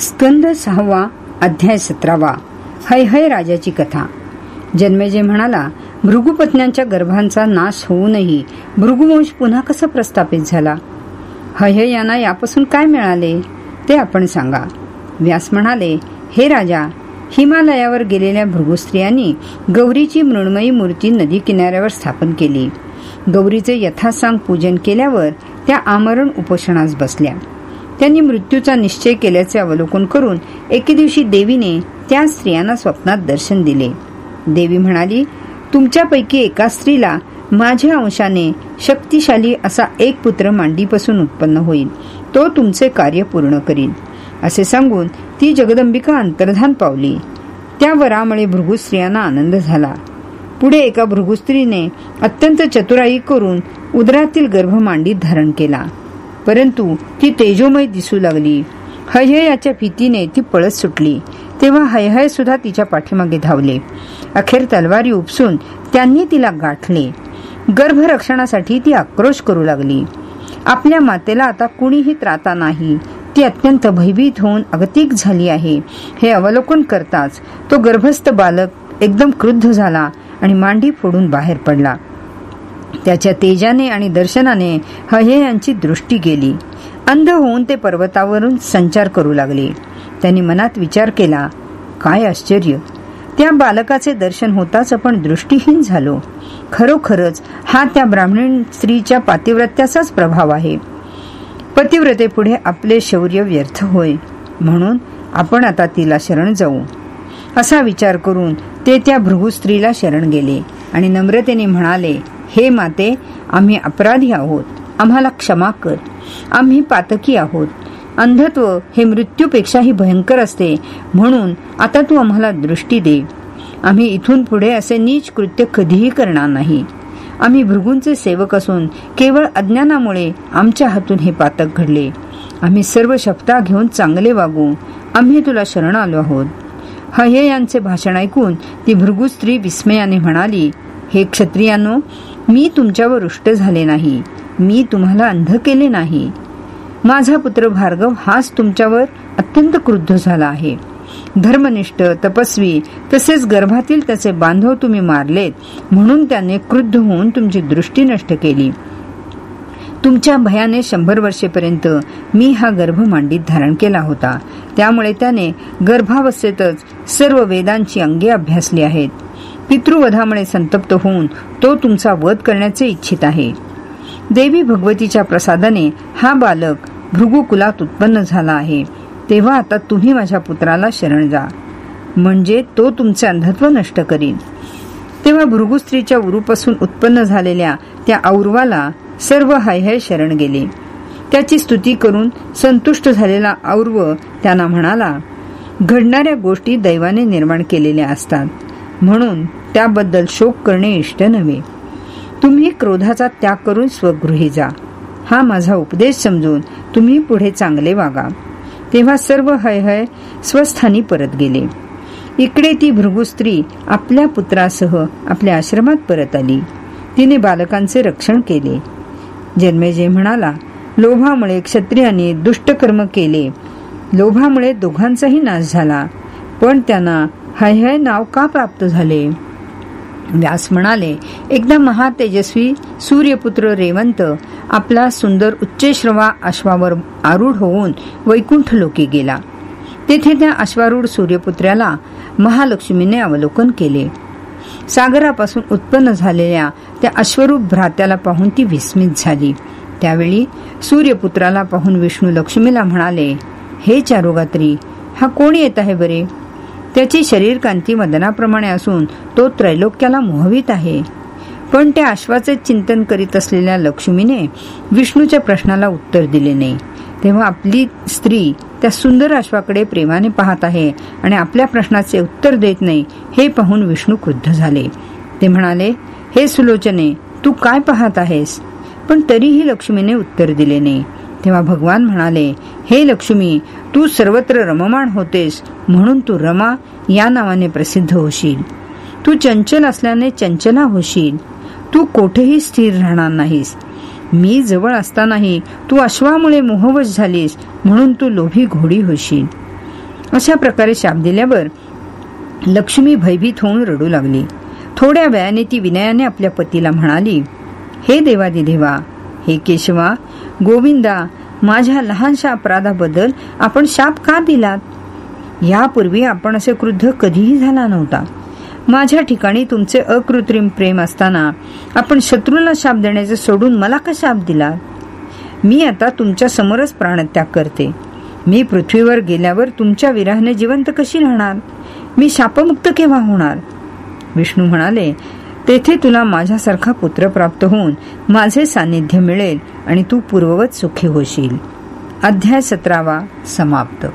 स्कंद सहावा अध्याय सतरावा. हय हय राजाची कथा. जन्मेजय म्हणाला भृगुपत्न्यांच्या गर्भांचा नाश होऊनही भृगुवंश पुन्हा कसा प्रस्थापित झाला? हय यांना यापासून काय मिळाले? ते आपण सांगा. व्यास म्हणाले हे राजा हिमालयावर गेलेल्या भृगुस्त्रियांनी गौरीची मृण्मयी मूर्ती नदी किनाऱ्यावर स्थापन केली. गौरीचे यथासांग पूजन केल्यावर त्या आमरण उपोषणास बसल्या. त्यांनी मृत्यूचा निश्चय केल्याचे अवलोकन करून एके दिवशी देवीने त्या स्त्रियांना स्वप्नात दर्शन दिले. देवी म्हणाली तुमच्यापैकी एका स्त्रीला माझ्या अंशाने शक्तिशाली असा एक पुत्र मांडीपासून उत्पन्न होईल. तो तुमचे कार्य पूर्ण करील. असे सांगून ती जगदंबिका अंतर्धान पावली. त्या वरामुळे भृगु स्त्रियांना आनंद झाला. पुढे एका भृगुस्त्रीने अत्यंत चतुराई करून उदरातील गर्भ मांडीत धारण केला. परंतु ती तेजोमय दिसू लागली. हयहयाच्या भीतीने ती पळत सुटली. तेव्हा हयहय सुद्धा तिच्या पाठीमागे धावले. अखेर तलवारी उपसून त्यांनी तिला गाठले. गर्भरक्षणासाठी ती आक्रोश करू लागली. आपल्या मातेला आता कुणीही त्राता नाही. ती अत्यंत भयभीत होऊन अगतिक झाली आहे. हे अवलोकन करताच तो गर्भस्थ बालक एकदम क्रुद्ध झाला आणि मांडी फोडून बाहेर पडला. त्याच्या तेजाने आणि दर्शनाने हये यांची दृष्टी गेली. अंध होऊन ते पर्वतावरून संचार करू लागले. त्यांनी मनात विचार केला काय आश्चर्य! त्या बालकाचे दर्शन होताच आपण दृष्टीहीन झालो. खरोखरच हा त्या ब्राह्मण स्त्रीच्या पातिव्रत्याचाच प्रभाव आहे. पतिव्रतेपुढे आपले शौर्य व्यर्थ होय. म्हणून आपण आता तिला शरण जाऊ. असा विचार करून ते त्या भृगु स्त्रीला शरण गेले आणि नम्रतेने म्हणाले हे माते आम्ही अपराधी आहोत. आम्हाला क्षमा कर. आम्ही पातकी आहोत. अंधत्व हे मृत्यूपेक्षाही भयंकर असते. म्हणून आता तू आम्हाला दृष्टी दे. आम्ही इथून पुढे असे नीच कृत्य कधीही करणार नाही. आम्ही भृगूंचे सेवक असून केवळ अज्ञानामुळे आमच्या हातून हे पातक घडले. आम्ही सर्व शपथा घेऊन चांगले वागू. आम्ही तुला शरण आलो आहोत. हय यांचे भाषण ऐकून ती भृगू स्त्री विस्मयाने म्हणाली हे क्षत्रियानो मी तुमच्यावर रुष्ट झाले नाही. मी तुम्हाला अंध केले नाही. माझा पुत्र भार्गव हाच तुमच्यावर अत्यंत क्रुद्ध झाला आहे. धर्मनिष्ठ तपस्वी तसेच गर्भातील त्याचे बांधव तुम्ही मारलेत म्हणून त्याने क्रुद्ध होऊन तुमची दृष्टी नष्ट केली. तुमच्या भयाने शंभर वर्षेपर्यंत मी हा गर्भ मांडीत धारण केला होता. त्यामुळे त्याने गर्भावस्थेतच सर्व वेदांची अंगे अभ्यासली आहेत. पितृवधामुळे संतप्त होऊन तो तुमचा वध करण्याचे इच्छित आहे. देवी भगवतीच्या प्रसादाने हा बालक भृगुकुलात उत्पन्न झाला आहे. तेव्हा आता तुम्ही माझ्या पुत्राला शरण जा. म्हणजे तो तुमचे अंधत्व नष्ट करील तेव्हा भृगु स्त्रीच्या उरूपासून उत्पन्न झालेल्या त्या औरवाला सर्व हयहय शरण गेले. त्याची स्तुती करून संतुष्ट झालेला और्व त्यांना म्हणाला घडणाऱ्या गोष्टी दैवाने निर्माण केलेल्या असतात. म्हणून त्याबद्दल शोक करणे इष्ट नव्हे. तुम्ही क्रोधाचा त्याग करून स्वगृही जा. हा माझा उपदेश समजून तुम्ही पुढे चांगले वागा. तेव्हा सर्व हय हय स्वस्थानी परत गेले. इकडे ती भृगु स्त्री आपल्या पुत्रासह आपल्या आश्रमात परत आली. तिने बालकांचे रक्षण केले. जन्मेजय म्हणाला लोभामुळे क्षत्रियांनी दुष्टकर्म केले. लोभामुळे दोघांचाही नाश झाला. पण त्यांना हय नाव का प्राप्त झाले? व्यास म्हणाले एकदा महातेजस्वी सूर्यपुत्र रेवंत आपला सुंदर उच्चश्रवा अश्वावर आरूढ होऊन वैकुंठ लोकी गेला. तेथे त्या अश्वारूढ सूर्यपुत्राला महालक्ष्मीने अवलोकन केले. सागरापासून उत्पन्न झालेल्या त्या अश्वरूप भ्रात्याला पाहून ती विस्मित झाली. त्यावेळी सूर्यपुत्राला पाहून विष्णू लक्ष्मीला म्हणाले हे चारुगात्री हा कोण येत आहे बरे? त्याची शरीर कांती मदनाप्रमाणे असून तो त्रैलोक्याला मोहवित आहे. पण त्या अश्वाचे चिंतन करीत असलेल्या लक्ष्मीने विष्णूच्या प्रश्नाला उत्तर दिले नाही. तेव्हा आपली स्त्री त्या सुंदर अश्वाकडे प्रेमाने पाहत आहे आणि आपल्या प्रश्नाचे उत्तर देत नाही हे पाहून विष्णू क्रुद्ध झाले. ते म्हणाले हे सुलोचने तू काय पाहत आहेस? पण तरीही लक्ष्मीने उत्तर दिले नाही. तेव्हा भगवान म्हणाले हे लक्ष्मी तू सर्वत्र रममाण होतेस म्हणून तू रमा या नावाने प्रसिद्ध होशील. तू चंचल असल्याने चंचला होशील. तू कोठेही स्थिर राहणार नाहीस. मी जवळ असतानाही तू अश्वामुळे मोहवश झालीस म्हणून तू लोभी घोडी होशील. अशा प्रकारे शाप दिल्यावर लक्ष्मी भयभीत होऊन रडू लागली. थोड्या वेळाने ती विनयाने आपल्या पतीला म्हणाली हे देवादी देवा हे केशवा गोविंदा माझ्या लहानशा अपराधाबद्दल आपण शाप का दिलात? यापूर्वी आपण असे क्रुद्ध कधीही झाला नव्हता. माझ्या ठिकाणी तुमचे अकृत्रिम प्रेम असताना आपण शत्रूला शाप देण्याचे सोडून मला का शाप दिला मी आता तुमच्या समोरच प्राणत्याग करते. मी पृथ्वीवर गेल्यावर तुमच्या विराहने जिवंत कशी राहणार? मी शापमुक्त केव्हा होणार? विष्णू म्हणाले तेथे तुला माझ्यासारखा पुत्र प्राप्त होऊन माझे सान्निध्य मिळेल आणि तू पूर्ववत सुखी होशील. अध्याय सतरावा समाप्त.